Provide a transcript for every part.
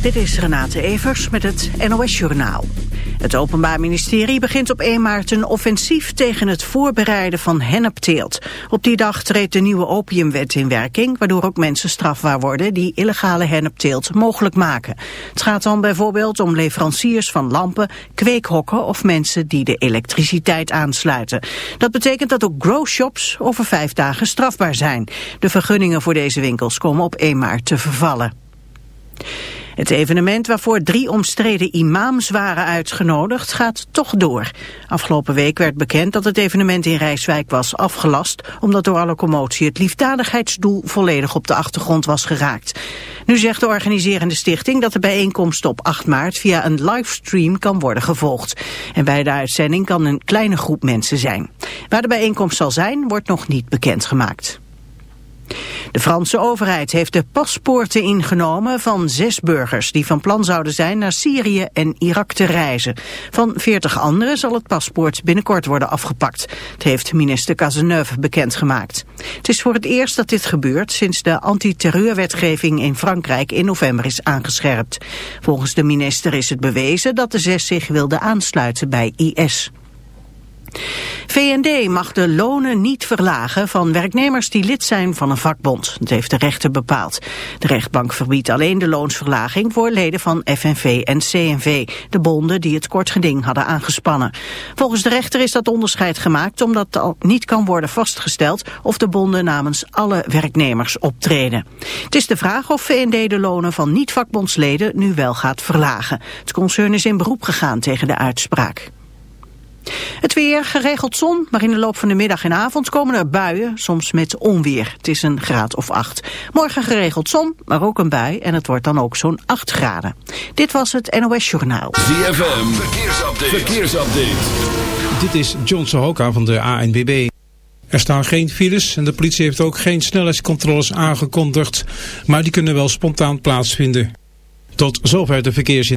Dit is Renate Evers met het NOS Journaal. Het Openbaar Ministerie begint op 1 maart een offensief tegen het voorbereiden van hennepteelt. Op die dag treedt de nieuwe opiumwet in werking, waardoor ook mensen strafbaar worden die illegale hennepteelt mogelijk maken. Het gaat dan bijvoorbeeld om leveranciers van lampen, kweekhokken of mensen die de elektriciteit aansluiten. Dat betekent dat ook growshops over vijf dagen strafbaar zijn. De vergunningen voor deze winkels komen op 1 maart te vervallen. Het evenement waarvoor drie omstreden imams waren uitgenodigd gaat toch door. Afgelopen week werd bekend dat het evenement in Rijswijk was afgelast... omdat door alle commotie het liefdadigheidsdoel volledig op de achtergrond was geraakt. Nu zegt de organiserende stichting dat de bijeenkomst op 8 maart... via een livestream kan worden gevolgd. En bij de uitzending kan een kleine groep mensen zijn. Waar de bijeenkomst zal zijn, wordt nog niet bekendgemaakt. De Franse overheid heeft de paspoorten ingenomen van zes burgers die van plan zouden zijn naar Syrië en Irak te reizen. Van veertig anderen zal het paspoort binnenkort worden afgepakt. Het heeft minister Cazeneuve bekendgemaakt. Het is voor het eerst dat dit gebeurt sinds de antiterreurwetgeving in Frankrijk in november is aangescherpt. Volgens de minister is het bewezen dat de zes zich wilden aansluiten bij IS. VND mag de lonen niet verlagen van werknemers die lid zijn van een vakbond. Dat heeft de rechter bepaald. De rechtbank verbiedt alleen de loonsverlaging voor leden van FNV en CNV, de bonden die het kort geding hadden aangespannen. Volgens de rechter is dat onderscheid gemaakt omdat al niet kan worden vastgesteld of de bonden namens alle werknemers optreden. Het is de vraag of VND de lonen van niet-vakbondsleden nu wel gaat verlagen. Het concern is in beroep gegaan tegen de uitspraak. Het weer, geregeld zon, maar in de loop van de middag en avond komen er buien, soms met onweer. Het is een graad of acht. Morgen geregeld zon, maar ook een bui en het wordt dan ook zo'n 8 graden. Dit was het NOS Journaal. ZFM, verkeersupdate. verkeersupdate. Dit is John Sohoka van de ANWB. Er staan geen files en de politie heeft ook geen snelheidscontroles aangekondigd, maar die kunnen wel spontaan plaatsvinden. Tot zover de verkeersin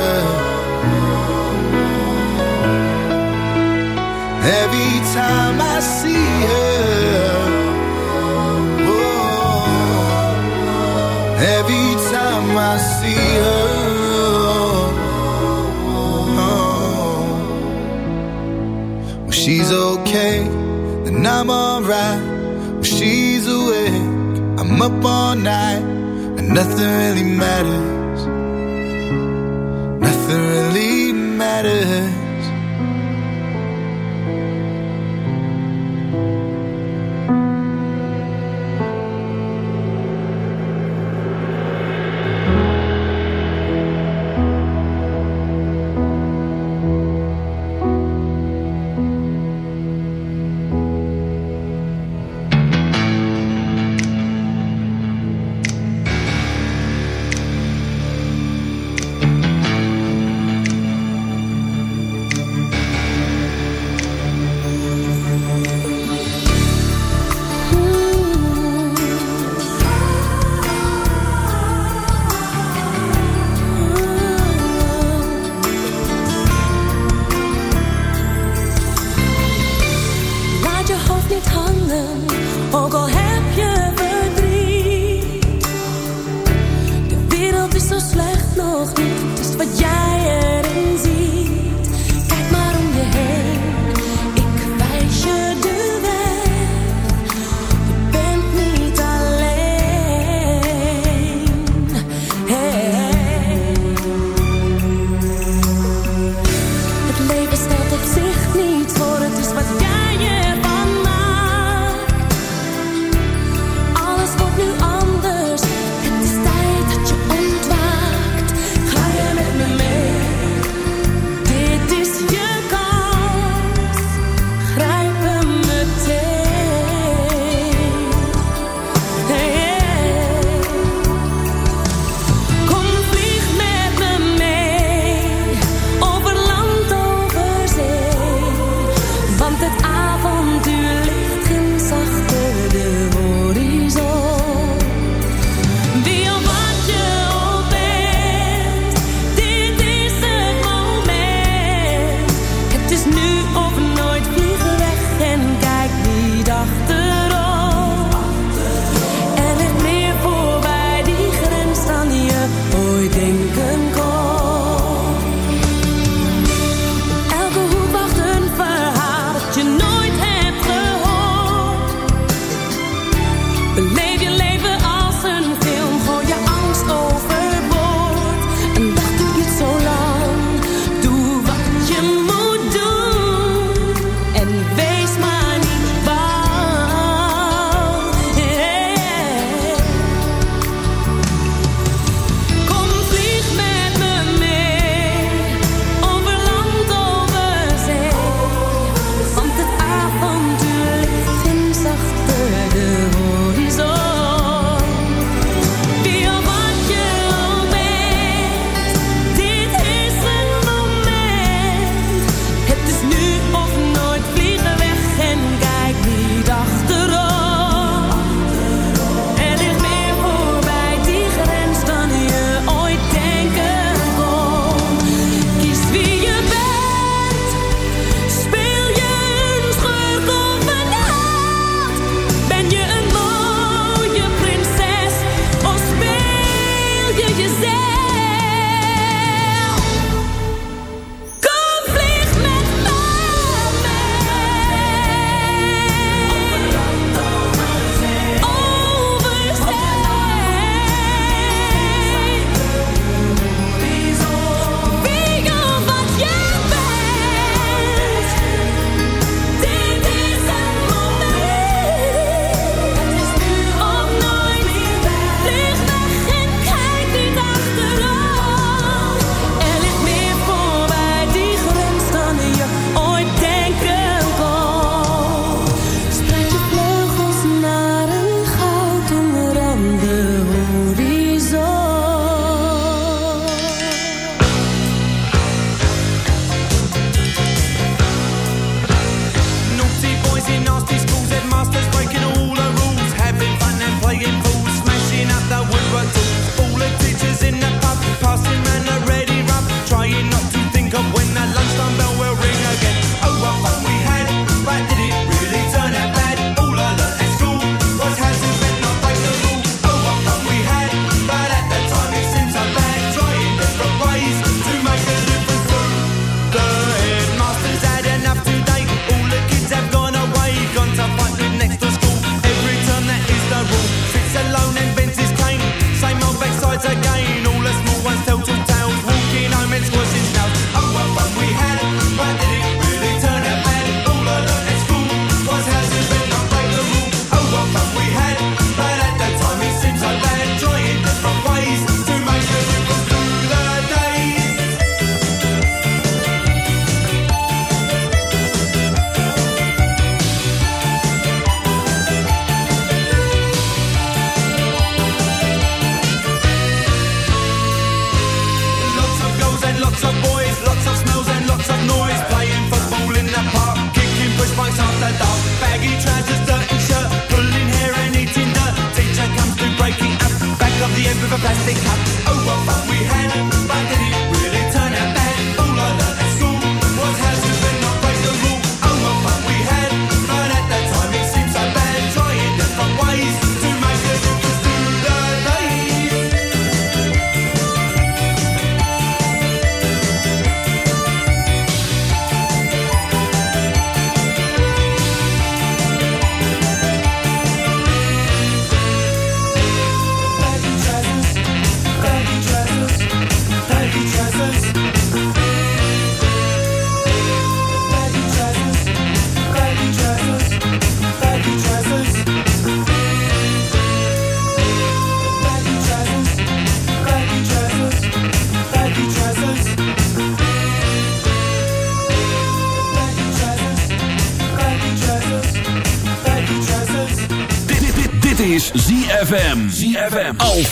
every time I see her, oh, every time I see her. Oh, when she's okay, then I'm alright. When she's awake, I'm up all night, but nothing really matters. Nothing really matters.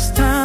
first time.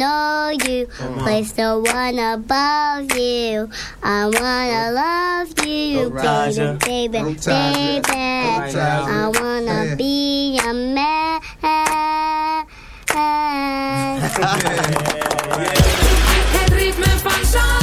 know you. Place the one above you. I wanna love you, baby, baby, baby. I wanna be a man. Het ritme van zon.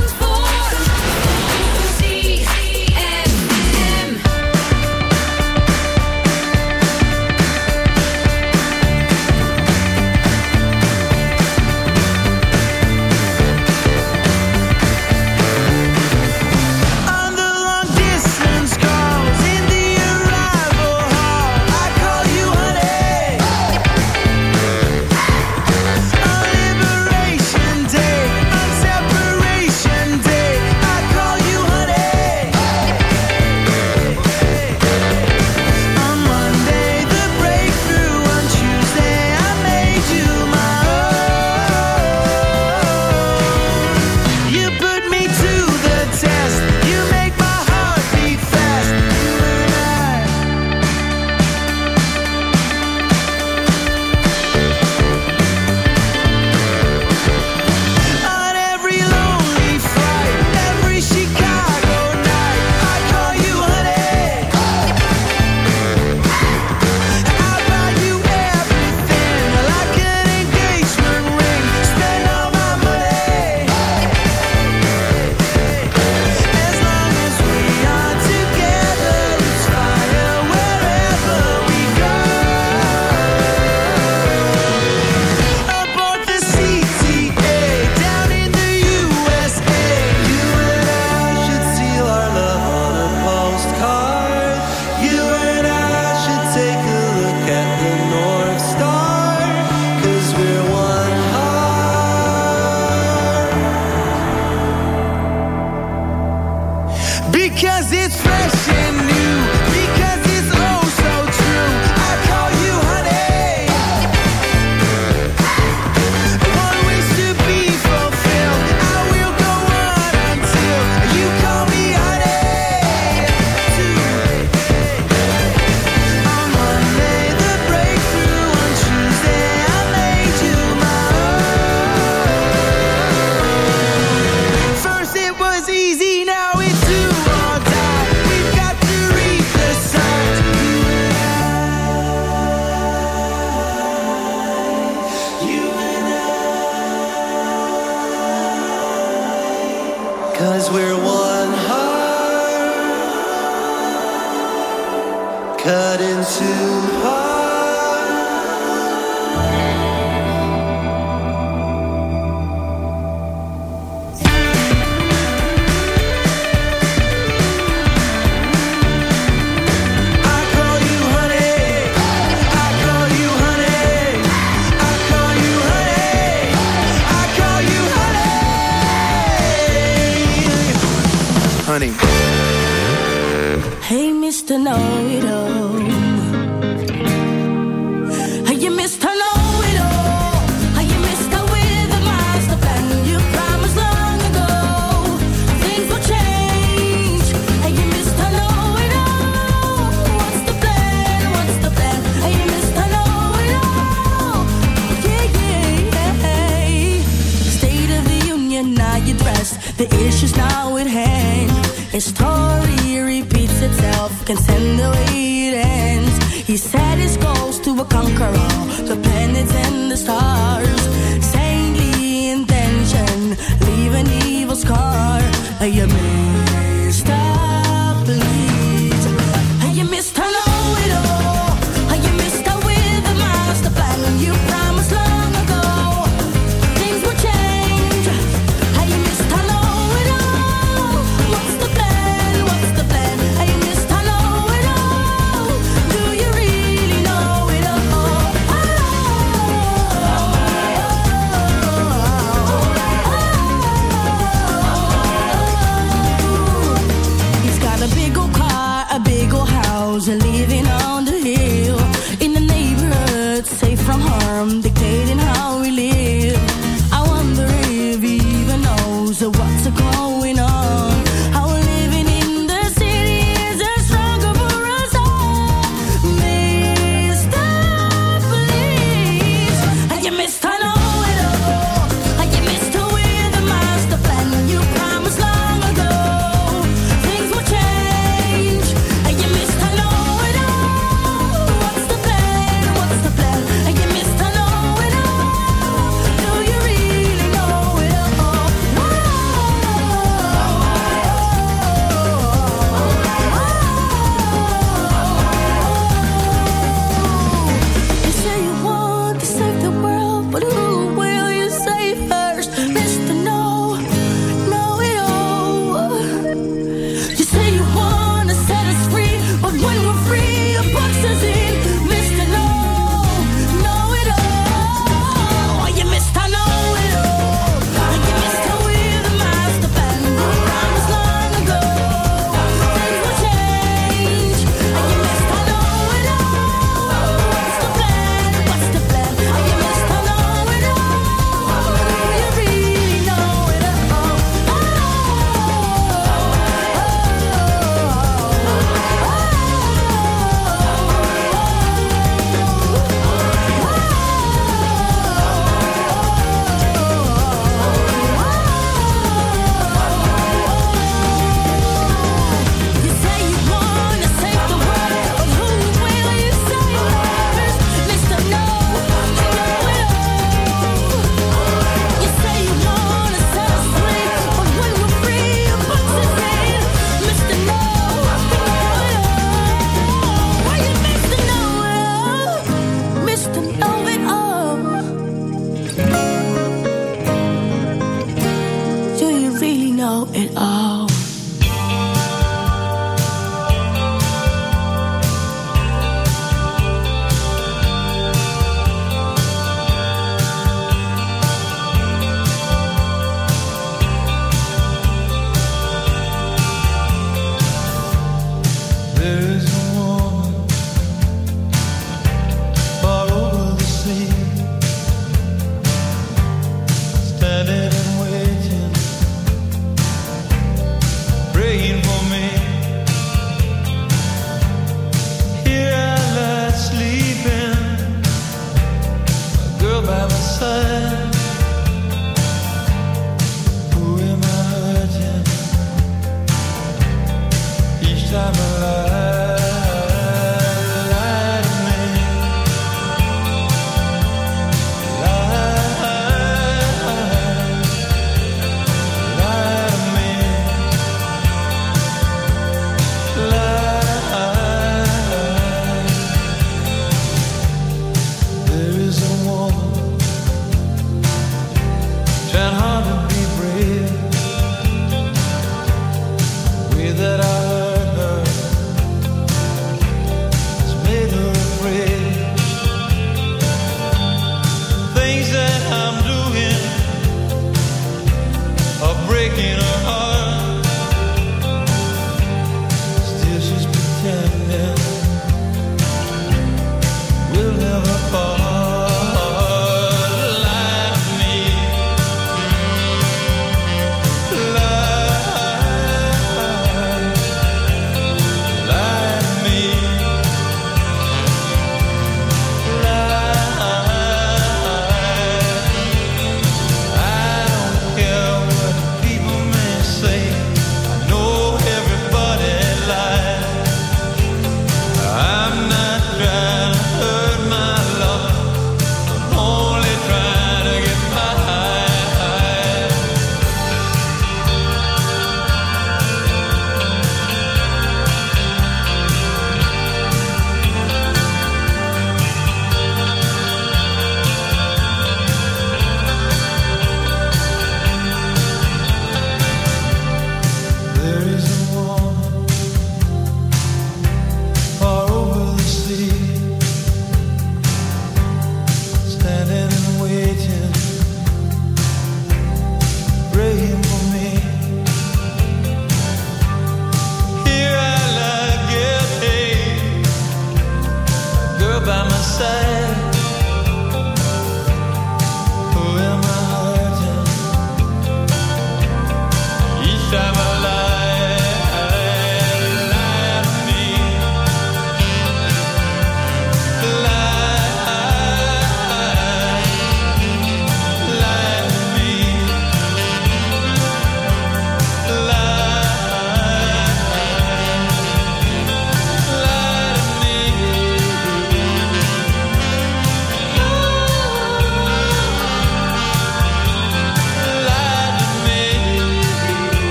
The issues now at hand. Each story repeats itself. Can send away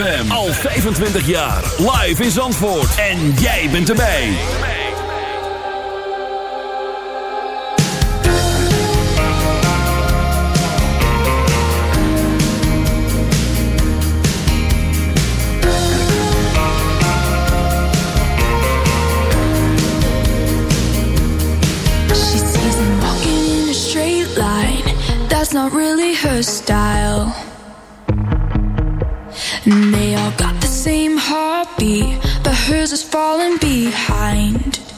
ZFM. Al 25 jaar. Live in Zandvoort. En jij bent erbij. She sees him walking in a straight line. That's not really her style. but hers is falling behind.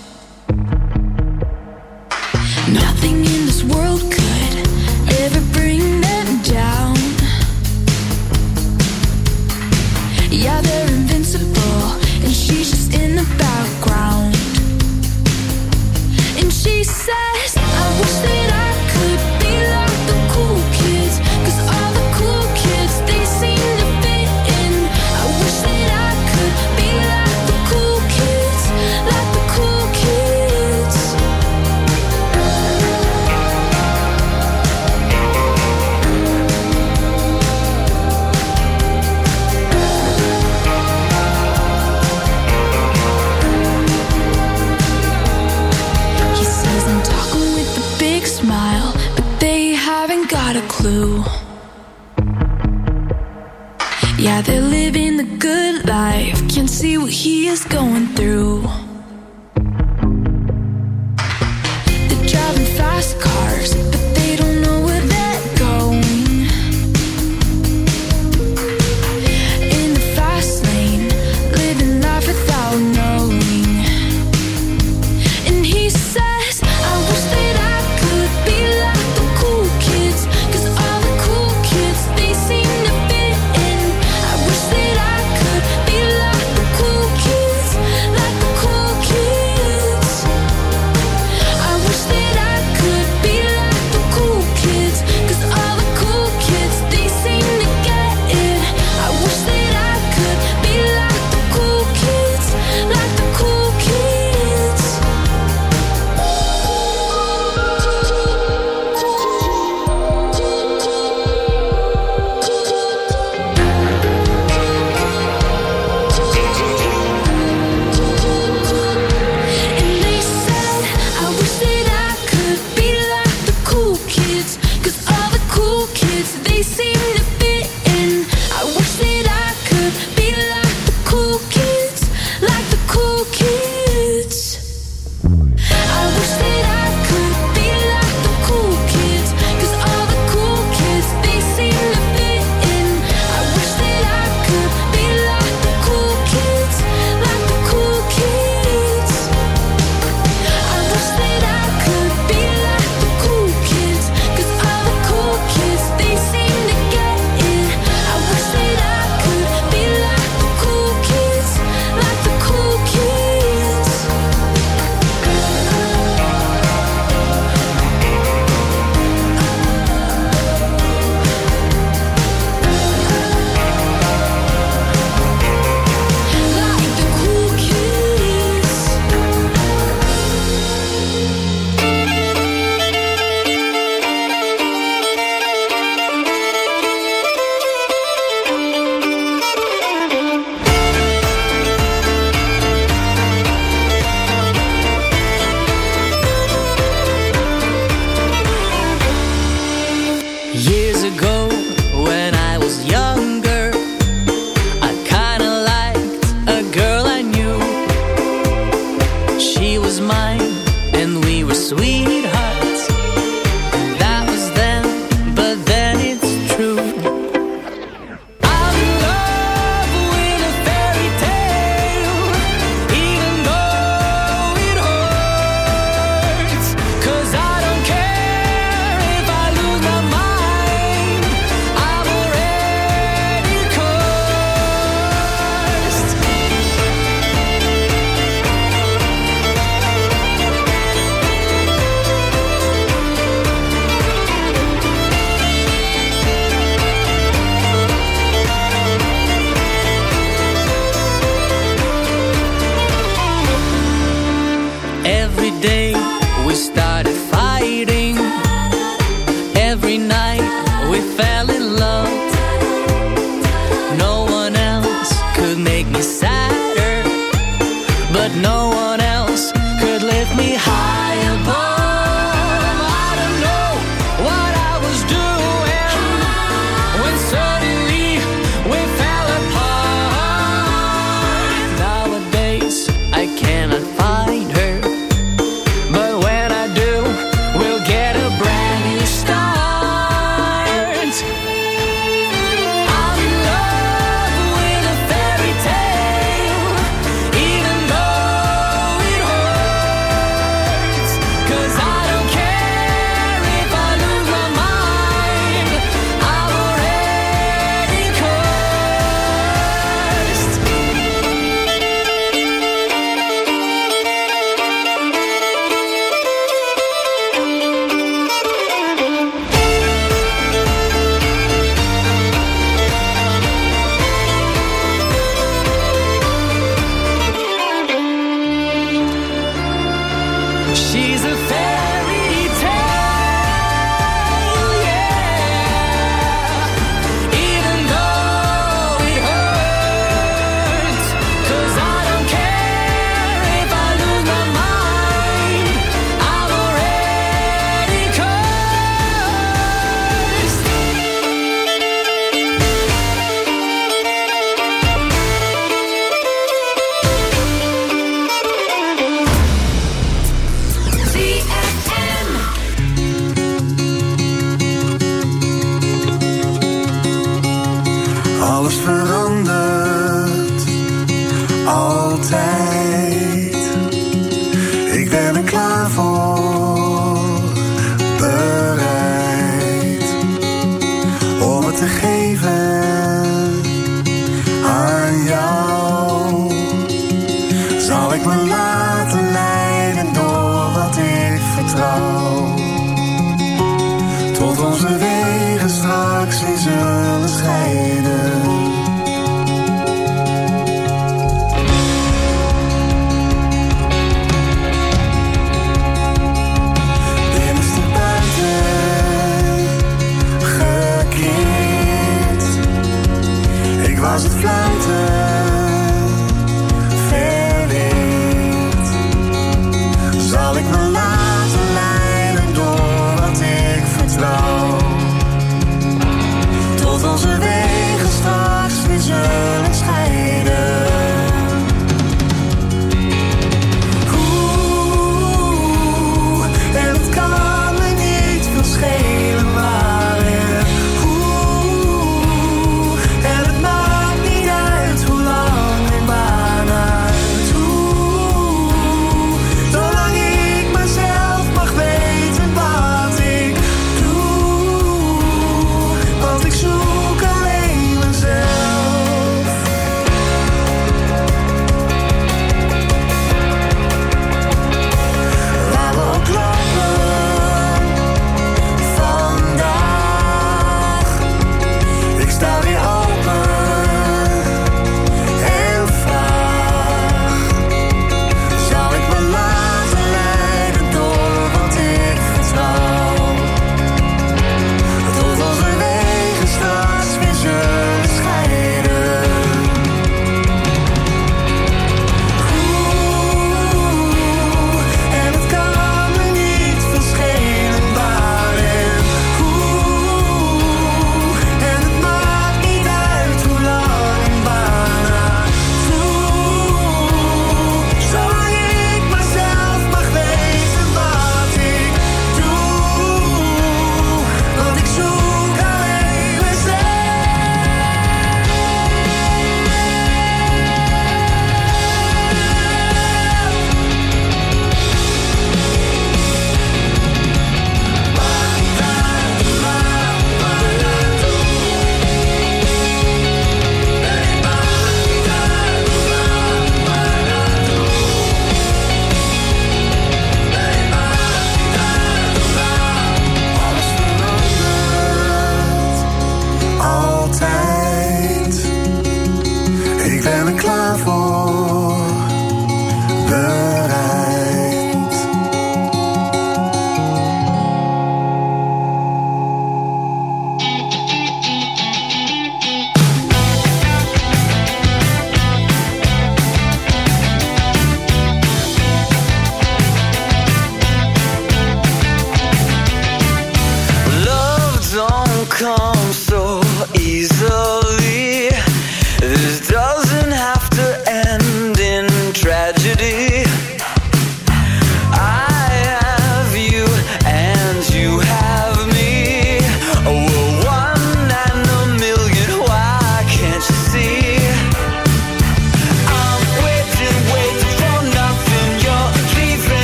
He is going